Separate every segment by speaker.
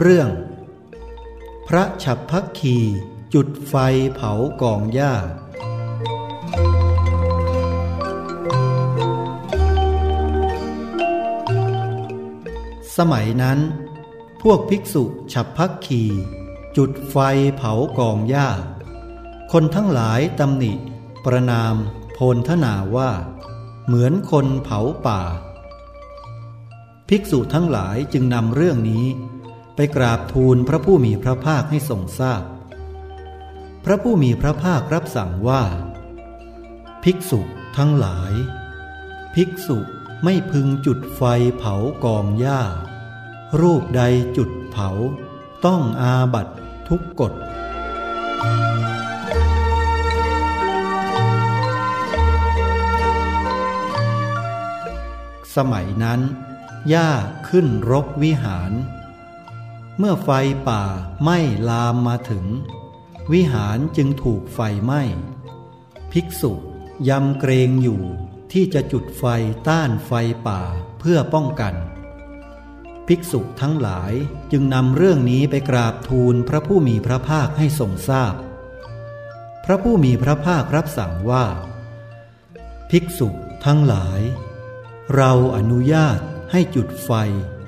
Speaker 1: เรื่อง พระฉับพักคีจุดไฟเผากองหญ้า สมัยนั้น พวกภิกษุฉับพักคีจุดไฟเผากองหญ้า คนทั้งหลายตำหนิ ประนาม โพลทนาว่า เหมือนคนเผาป่า ภิกษุทั้งหลายจึงนำเรื่องนี้ กราบทูลพระผู้มีพระภาคให้ทรงทราบพพระผู้มีพระภาครับสั่งว่า ภิกษุทั้งหลาย ภิกษุไม่พึงจุดไฟเผากองหญ้า รูปใดจุดเผา ต้องอาบัตทุกกฎสมัยนั้นหญ้าขึ้นรกวิหาร เมื่อไฟป่าไหม้ลามมาถึง วิหารจึงถูกไฟไหม้ ภิกษุยำเกรงอยู่ที่จะจุดไฟต้านไฟป่าเพื่อป้องกัน ภิกษุทั้งหลายจึงนำเรื่องนี้ไปกราบทูลพระผู้มีพระภาคให้ทรงทราบพพระผู้มีพระภาครับสั่งว่า ภิกษุทั้งหลาย เราอนุญาตให้จุดไฟ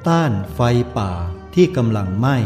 Speaker 1: ต้านไฟป่า ที่กำลังไหม้